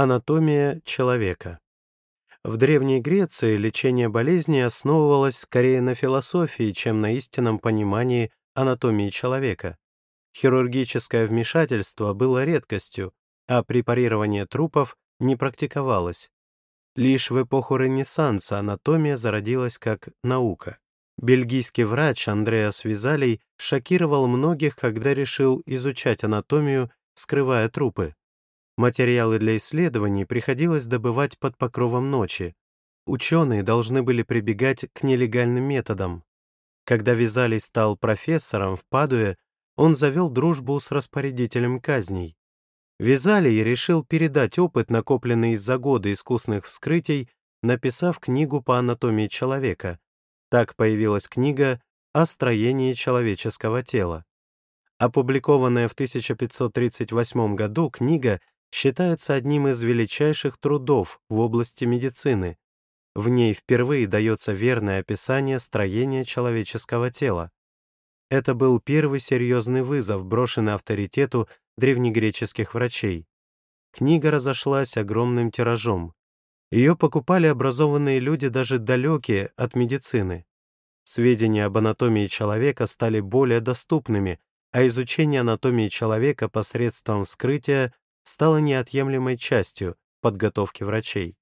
Анатомия человека. В Древней Греции лечение болезней основывалось скорее на философии, чем на истинном понимании анатомии человека. Хирургическое вмешательство было редкостью, а препарирование трупов не практиковалось. Лишь в эпоху Ренессанса анатомия зародилась как наука. Бельгийский врач Андреас Визалий шокировал многих, когда решил изучать анатомию, скрывая трупы. Материалы для исследований приходилось добывать под покровом ночи. Ученые должны были прибегать к нелегальным методам. Когда Визалий стал профессором в Падуе, он завел дружбу с распорядителем казней. Визалий решил передать опыт, накопленный за годы искусных вскрытий, написав книгу по анатомии человека. Так появилась книга о строении человеческого тела. Опубликованная в 1538 году книга считается одним из величайших трудов в области медицины. В ней впервые дается верное описание строения человеческого тела. Это был первый серьезный вызов, брошенный авторитету древнегреческих врачей. Книга разошлась огромным тиражом. Ее покупали образованные люди, даже далекие от медицины. Сведения об анатомии человека стали более доступными, а изучение анатомии человека посредством вскрытия стало неотъемлемой частью подготовки врачей.